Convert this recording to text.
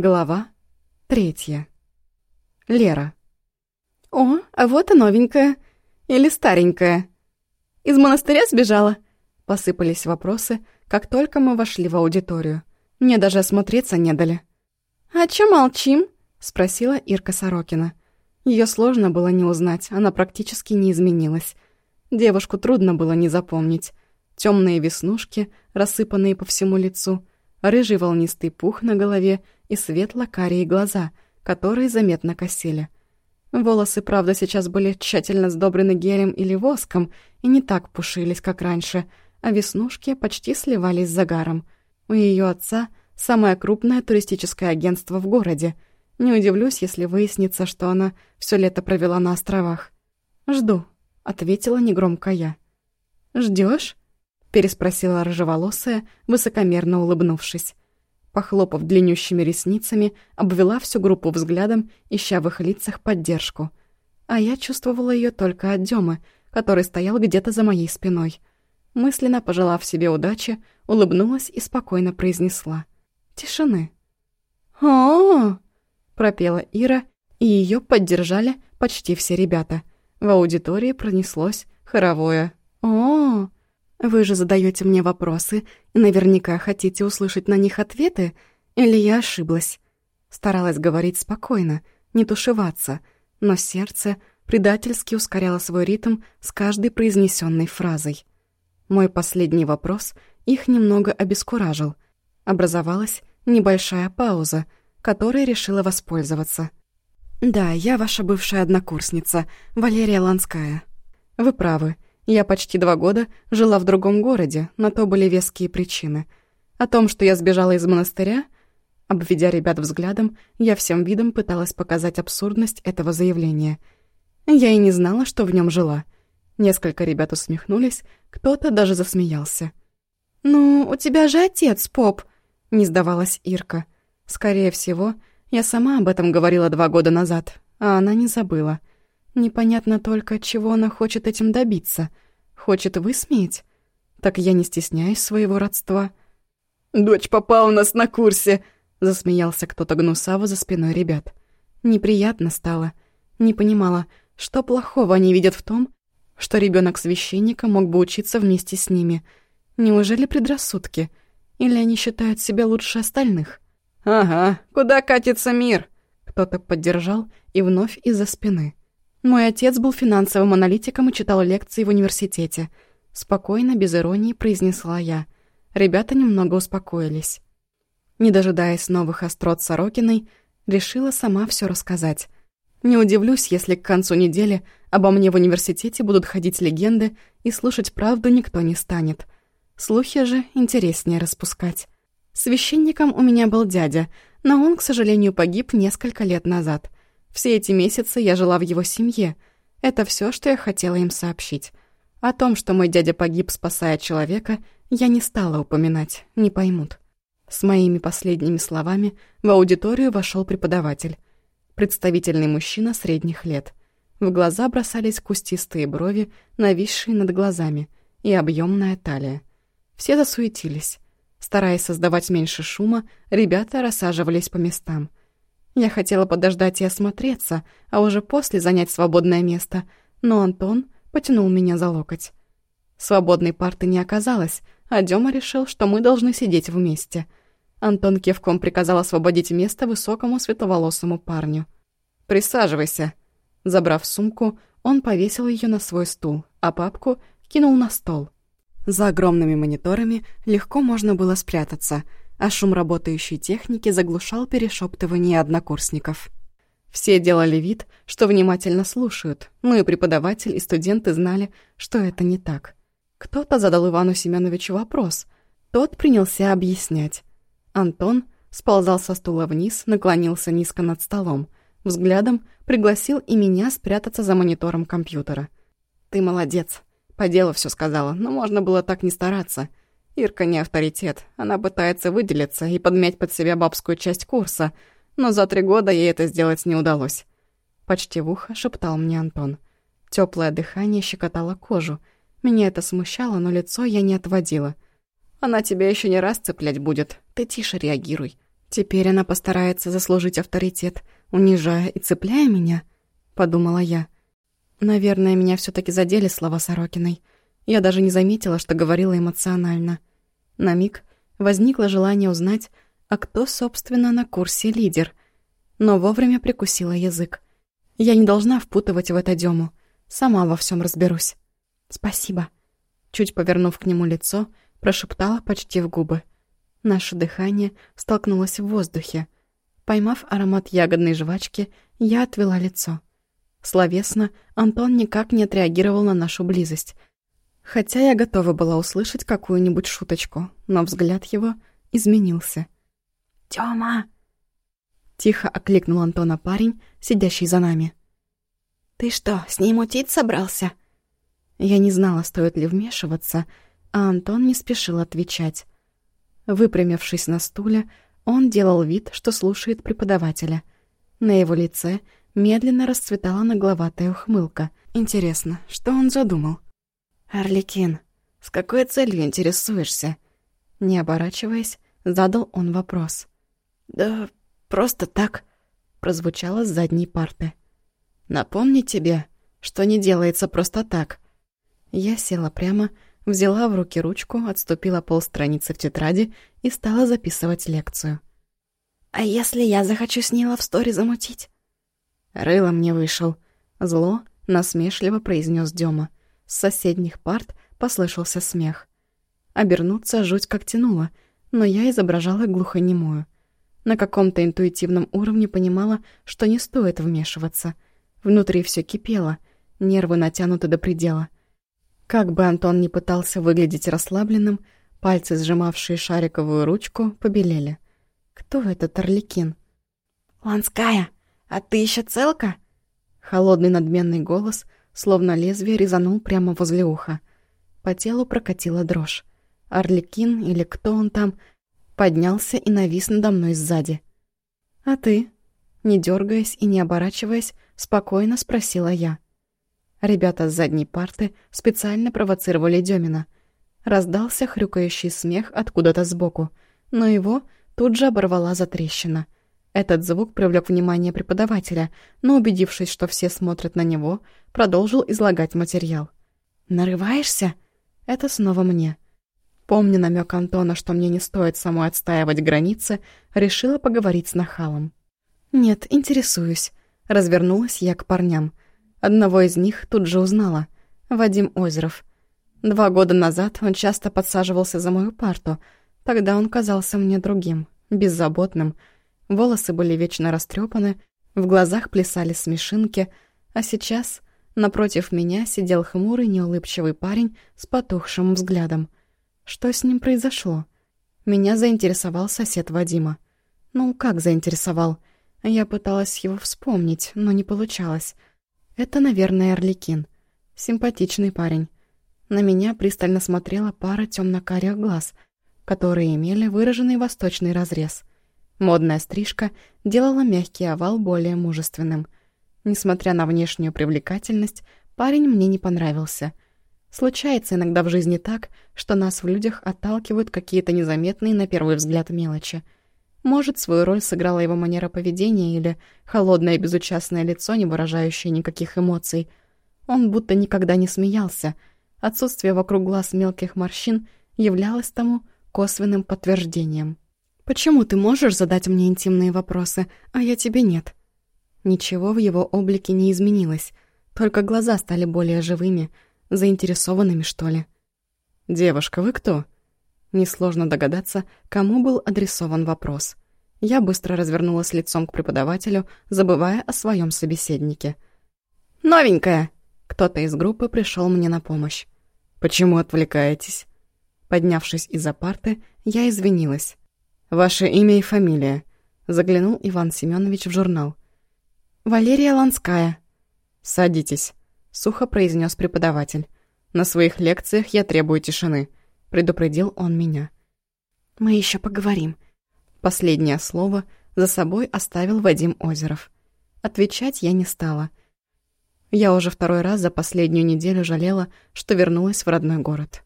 Глава третья. Лера. «О, а вот и новенькая. Или старенькая. Из монастыря сбежала?» Посыпались вопросы, как только мы вошли в аудиторию. Мне даже осмотреться не дали. «А чё молчим?» — спросила Ирка Сорокина. Ее сложно было не узнать, она практически не изменилась. Девушку трудно было не запомнить. Темные веснушки, рассыпанные по всему лицу, рыжий волнистый пух на голове и светло-карие глаза, которые заметно косили. Волосы, правда, сейчас были тщательно сдобрены гелем или воском и не так пушились, как раньше, а веснушки почти сливались с загаром. У ее отца самое крупное туристическое агентство в городе. Не удивлюсь, если выяснится, что она все лето провела на островах. «Жду», — ответила негромко я. Ждешь? Переспросила рыжеволосая, высокомерно улыбнувшись. Похлопав длиннющими ресницами, обвела всю группу взглядом, ища в их лицах поддержку. А я чувствовала ее только от Демы, который стоял где-то за моей спиной. Мысленно пожелав себе удачи, улыбнулась и спокойно произнесла. «Тишины». «О-о-о!» пропела Ира, и ее поддержали почти все ребята. В аудитории пронеслось хоровое «О, вы же задаете мне вопросы и наверняка хотите услышать на них ответы, или я ошиблась?» Старалась говорить спокойно, не тушеваться, но сердце предательски ускоряло свой ритм с каждой произнесенной фразой. Мой последний вопрос их немного обескуражил. Образовалась небольшая пауза, которой решила воспользоваться. «Да, я ваша бывшая однокурсница, Валерия Ланская. Вы правы, я почти два года жила в другом городе, на то были веские причины. О том, что я сбежала из монастыря, обведя ребят взглядом, я всем видом пыталась показать абсурдность этого заявления. Я и не знала, что в нем жила. Несколько ребят усмехнулись, кто-то даже засмеялся. «Ну, у тебя же отец, поп!» — не сдавалась Ирка. Скорее всего, я сама об этом говорила два года назад, а она не забыла. Непонятно только, чего она хочет этим добиться. Хочет высмеять? Так я не стесняюсь своего родства. «Дочь попала у нас на курсе!» — засмеялся кто-то гнусаво за спиной ребят. Неприятно стало. Не понимала, что плохого они видят в том, что ребенок священника мог бы учиться вместе с ними. Неужели предрассудки? Или они считают себя лучше остальных? «Ага, куда катится мир?» Кто-то поддержал и вновь из-за спины. Мой отец был финансовым аналитиком и читал лекции в университете. Спокойно, без иронии, произнесла я. Ребята немного успокоились. Не дожидаясь новых острот Сорокиной, решила сама все рассказать. Не удивлюсь, если к концу недели обо мне в университете будут ходить легенды, и слушать правду никто не станет. Слухи же интереснее распускать. Священником у меня был дядя, но он, к сожалению, погиб несколько лет назад — все эти месяцы я жила в его семье. Это все, что я хотела им сообщить. О том, что мой дядя погиб, спасая человека, я не стала упоминать, не поймут. С моими последними словами в аудиторию вошел преподаватель. Представительный мужчина средних лет. В глаза бросались кустистые брови, нависшие над глазами, и объемная талия. Все засуетились. Стараясь создавать меньше шума, ребята рассаживались по местам. Я хотела подождать и осмотреться, а уже после занять свободное место, но Антон потянул меня за локоть. Свободной парты не оказалось, а Дёма решил, что мы должны сидеть вместе. Антон кивком приказал освободить место высокому светловолосому парню. «Присаживайся». Забрав сумку, он повесил ее на свой стул, а папку кинул на стол. За огромными мониторами легко можно было спрятаться — а шум работающей техники заглушал перешептывание однокурсников. Все делали вид, что внимательно слушают, но и преподаватель, и студенты знали, что это не так. Кто-то задал Ивану Семеновичу вопрос. Тот принялся объяснять. Антон сползал со стула вниз, наклонился низко над столом. Взглядом пригласил и меня спрятаться за монитором компьютера. «Ты молодец. По делу все сказала, но можно было так не стараться. Ирка не авторитет. Она пытается выделиться и подмять под себя бабскую часть курса, но за три года ей это сделать не удалось. Почти в ухо шептал мне Антон. Теплое дыхание щекотало кожу. Меня это смущало, но лицо я не отводила. «Она тебя еще не раз цеплять будет. Ты тише реагируй. Теперь она постарается заслужить авторитет, унижая и цепляя меня, подумала я. Наверное, меня все таки задели слова Сорокиной. Я даже не заметила, что говорила эмоционально. На миг возникло желание узнать, а кто, собственно, на курсе лидер. Но вовремя прикусила язык. Я не должна впутывать в это Дему. Сама во всем разберусь. «Спасибо», — чуть повернув к нему лицо, прошептала почти в губы. Наше дыхание столкнулось в воздухе. Поймав аромат ягодной жвачки, я отвела лицо. Словесно Антон никак не отреагировал на нашу близость. Хотя я готова была услышать какую-нибудь шуточку, но взгляд его изменился. «Тёма!» Тихо окликнул Антона парень, сидящий за нами. «Ты что, с ней мутить собрался?» Я не знала, стоит ли вмешиваться, а Антон не спешил отвечать. Выпрямившись на стуле, он делал вид, что слушает преподавателя. На его лице медленно расцветала нагловатая ухмылка. Интересно, что он задумал? «Орликин, с какой целью интересуешься?» Не оборачиваясь, задал он вопрос. «Да просто так», — прозвучало с задней парты. «Напомни тебе, что не делается просто так». Я села прямо, взяла в руки ручку, отступила полстраницы в тетради и стала записывать лекцию. «А если я захочу с ней лавстори замутить?» Рыло мне вышел. Зло насмешливо произнес Дема. С соседних парт послышался смех. Обернуться жуть как тянуло, но я изображала глухонемую. На каком-то интуитивном уровне понимала, что не стоит вмешиваться. Внутри все кипело, нервы натянуты до предела. Как бы Антон ни пытался выглядеть расслабленным, пальцы, сжимавшие шариковую ручку, побелели. Кто этот Орликин? «Ланская!» «А ты еще целка?» Холодный надменный голос, словно лезвие, резанул прямо возле уха. По телу прокатила дрожь. Орликин, или кто он там, поднялся и навис надо мной сзади. «А ты?» Не дергаясь и не оборачиваясь, спокойно спросила я. Ребята с задней парты специально провоцировали Демина. Раздался хрюкающий смех откуда-то сбоку, но его тут же оборвала затрещина — этот звук привлек внимание преподавателя, но, убедившись, что все смотрят на него, продолжил излагать материал. «Нарываешься?» Это снова мне. Помня намек Антона, что мне не стоит самой отстаивать границы, решила поговорить с нахалом. «Нет, интересуюсь». Развернулась я к парням. Одного из них тут же узнала. Вадим Озеров. Два года назад он часто подсаживался за мою парту. Тогда он казался мне другим, беззаботным, Волосы были вечно растрепаны, в глазах плясали смешинки, а сейчас напротив меня сидел хмурый, неулыбчивый парень с потухшим взглядом. Что с ним произошло? Меня заинтересовал сосед Вадима. Ну, как заинтересовал? Я пыталась его вспомнить, но не получалось. Это, наверное, Орликин. Симпатичный парень. На меня пристально смотрела пара темно-карих глаз, которые имели выраженный восточный разрез. Модная стрижка делала мягкий овал более мужественным. Несмотря на внешнюю привлекательность, парень мне не понравился. Случается иногда в жизни так, что нас в людях отталкивают какие-то незаметные на первый взгляд мелочи. Может, свою роль сыграла его манера поведения или холодное безучастное лицо, не выражающее никаких эмоций. Он будто никогда не смеялся. Отсутствие вокруг глаз мелких морщин являлось тому косвенным подтверждением. Почему ты можешь задать мне интимные вопросы, а я тебе нет?» Ничего в его облике не изменилось, только глаза стали более живыми, заинтересованными, что ли. «Девушка, вы кто?» Несложно догадаться, кому был адресован вопрос. Я быстро развернулась лицом к преподавателю, забывая о своем собеседнике. «Новенькая!» Кто-то из группы пришел мне на помощь. «Почему отвлекаетесь?» Поднявшись из-за парты, я извинилась. «Ваше имя и фамилия», — заглянул Иван Семенович в журнал. «Валерия Ланская». «Садитесь», — сухо произнес преподаватель. «На своих лекциях я требую тишины», — предупредил он меня. «Мы еще поговорим». Последнее слово за собой оставил Вадим Озеров. Отвечать я не стала. Я уже второй раз за последнюю неделю жалела, что вернулась в родной город.